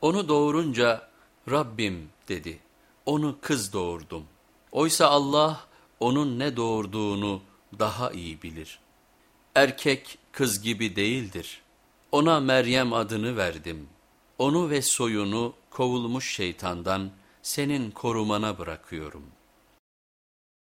Onu doğurunca Rabbim dedi, onu kız doğurdum. Oysa Allah onun ne doğurduğunu daha iyi bilir. Erkek kız gibi değildir. Ona Meryem adını verdim. Onu ve soyunu kovulmuş şeytandan senin korumana bırakıyorum.''